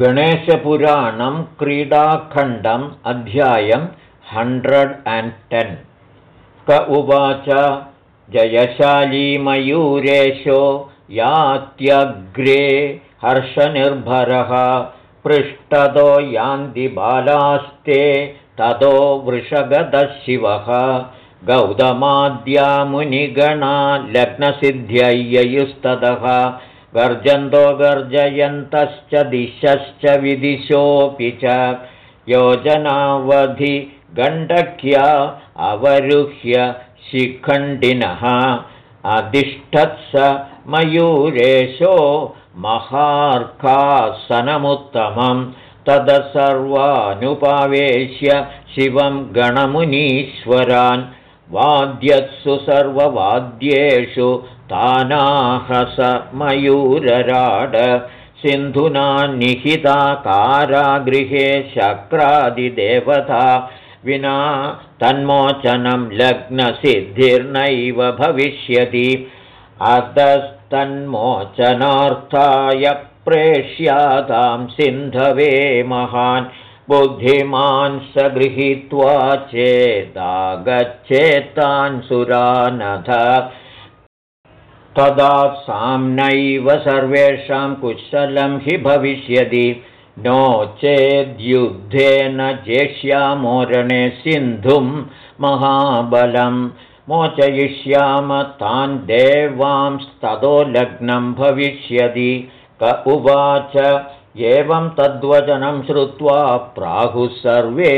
गणेशपुराणं क्रीडाखण्डम् अध्यायं hundred and ten. क उवाच जयशाली मयूरेशो यात्यग्रे हर्षनिर्भरः पृष्ठतो यान्ति बालास्ते ततो वृषगदः शिवः मुनिगणा लग्नसिद्ध्यय्ययुस्ततः गर्जन्तो गर्जयन्तश्च दिशश्च विदिशोऽपि च। योजनावधि गण्डक्या अवरुह्य शिखण्डिनः। अधिष्ठत्स मयूरेशो महार्कासनमुत्तमं तद सर्वानुपावेश्य शिवं गणमुनीश्वरान्। वाद्यत्सु सर्ववाद्येषु तानाहस मयूरराड सिन्धुना निहिता कारागृहे शक्रादिदेवता विना तन्मोचनं लग्नसिद्धिर्नैव भविष्यति। अतस्तन्मोचनार्थाय प्रेष्यातां सिन्धवे महान् बुद्धिमान् स गृहीत्वा चेदागच्छेत्तान् सुरानथ तदा साम्नैव सर्वेषां कुशलं हि भविष्यति। नो चेद्युद्धेन जेष्यामोरणे सिन्धुं महाबलं। मोचयिष्याम तान् देवांस्ततो लग्नं भविष्यति। क उवाच एवं तद्वचनं श्रुत्वा प्राहुः सर्वे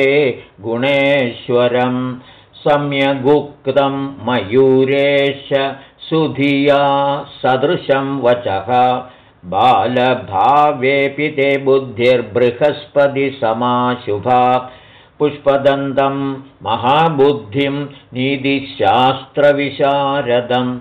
गुणेश्वरं। सम्यगुक्तं मयूरेश सुधिया सदृशं वचः। बालभावेऽपि ते बुद्धिर्बृहस्पतिसमाशुभा। पुष्पदन्तं महाबुद्धिं नीतिशास्त्रविशारदं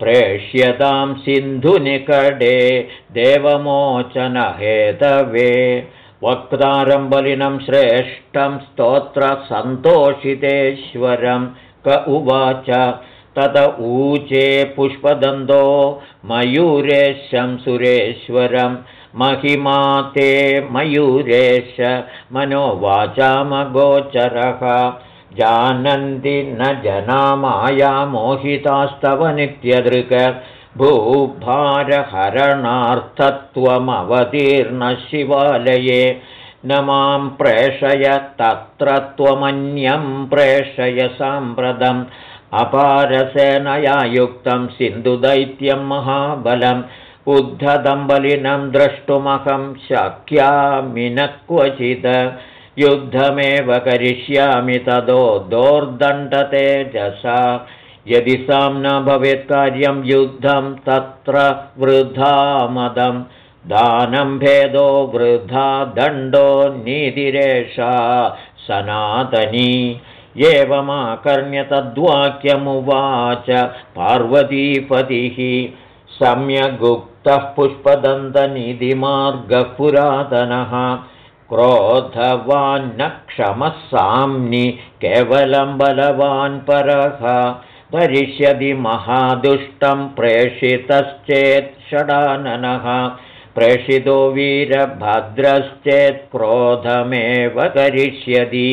प्रेष्यतां सिन्धुनिकटे देवमोचनहेतवे। वक्तारम्बलिनं श्रेष्ठं स्तोत्रसन्तोषितेश्वरं क उवाच तत ऊचे पुष्पदन्तो मयूरेशं सुरेश्वरं। महिमा ते मयूरेश मनोवाचामगोचरः। जानन्ति न जनामाया मोहितास्तव नित्यदृक्। भूभारहरणार्थत्वमवतीर्ण शिवालये न मां प्रेषय तत्र त्वमन्यं प्रेषय साम्प्रतम् अपारसेनया युक्तं सिन्धुदैत्यं महाबलम् उद्धतं बलिनं द्रष्टुमहं शक्यामि न क्वचित्। युद्धमेव करिष्यामि तदो दोर्दण्डतेजसा। यदि सां न भवेत् कार्यं युद्धं तत्र वृथा मदं। दानं भेदो वृथा दण्डो नीतिरेषा सनातनी एवमाकर्ण्य तद्वाक्यमुवाच पार्वतीपतिः सम्यगुक्तः पुष्पदन्तनिधिमार्गः पुरातनः क्रोधवान्न क्षमः साम्नि केवलं बलवान् परः करिष्यति महादुष्टं प्रेषितश्चेत् षडाननः प्रेषितो वीरभद्रश्चेत् क्रोधमेव करिष्यति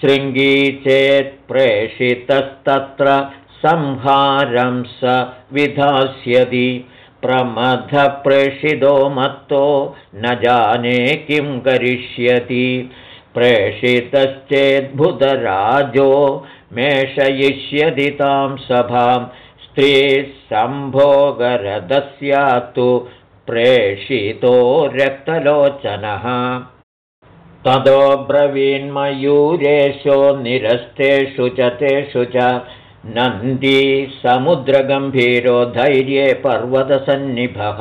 शृङ्गी चेत् प्रेषितस्तत्र संहारं स विधास्यति। प्रमथप्रेषितो मत्तो न जाने किं करिष्यति। प्रेषितश्चेद्भुतराजो मेषयिष्यति तां सभां। स्त्रीसम्भोगरदस्यात्तु प्रेषितो रक्तलोचनः ततो ब्रवीन्मयूरेशो निरस्तेषु च तेषु च नन्दी समुद्रगम्भीरो धैर्ये पर्वतसन्निभः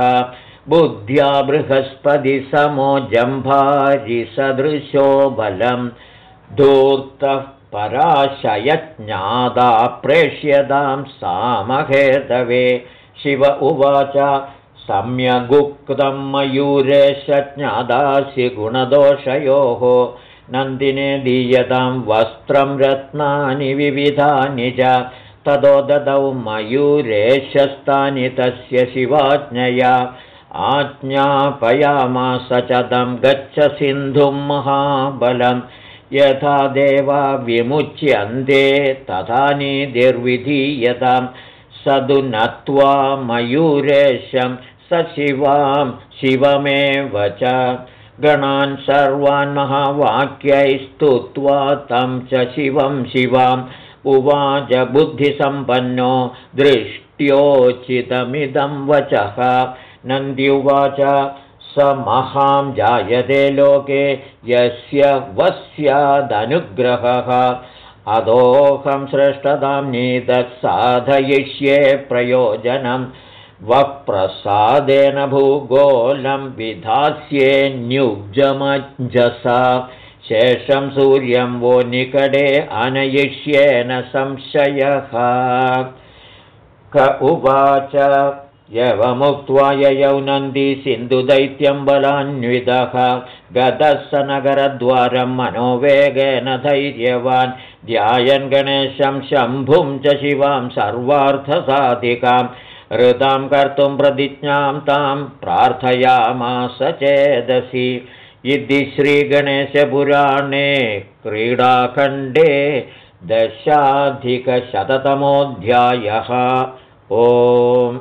बुद्ध्या बृहस्पतिसमो जम्भारिसदृशो बलं धूर्तः पराशयज्ञादा प्रेष्यतां सामहेतवे। शिव उवाच सम्यगुक्तं मयूरेश ज्ञादासि गुणदोषयोः नन्दिने दीयतां वस्त्रं रत्नानि विविधानि च ततो ददौ मयूरेशस्तानि तस्य शिवाज्ञया आज्ञापयामास च तं गच्छ सिन्धुं महाबलं। यथा देवा विमुच्यन्ते तथा निधिर्विधीयतां स तु नत्वा मयूरेशं स शिवां शिवमेव च। गणान् सर्वान् महावाक्यैस्तुत्वा तं च शिवं शिवाम्। उवाच बुद्धिसम्पन्नो दृष्ट्योचितमिदं वचः। नन्द्युवाच स महां जायते लोके यस्य वस्यादनुग्रहः। अधोऽहं श्रेष्ठतां नीतत्साधयिष्ये प्रयोजनं वप्रसादेन भूगोलं विधास्ये न्युब्जमज्जसा शेषं सूर्यं वो निकटे अनयिष्येन संशयः। क उवाच यवमुक्त्वा ययौ नन्दी सिन्धुदैत्यं बलान्वितः। गतः स नगरद्वारं मनोवेगेन धैर्यवान्। ध्यायन् गणेशं शम्भुं च शिवां सर्वार्थसाधिकां ऋतां कर्तुं प्रतिज्ञां तां प्रार्थयामास चेदसि। इति श्रीगणेशपुराणे क्रीडाखण्डे दशाधिकशततमोऽध्यायः। ओम्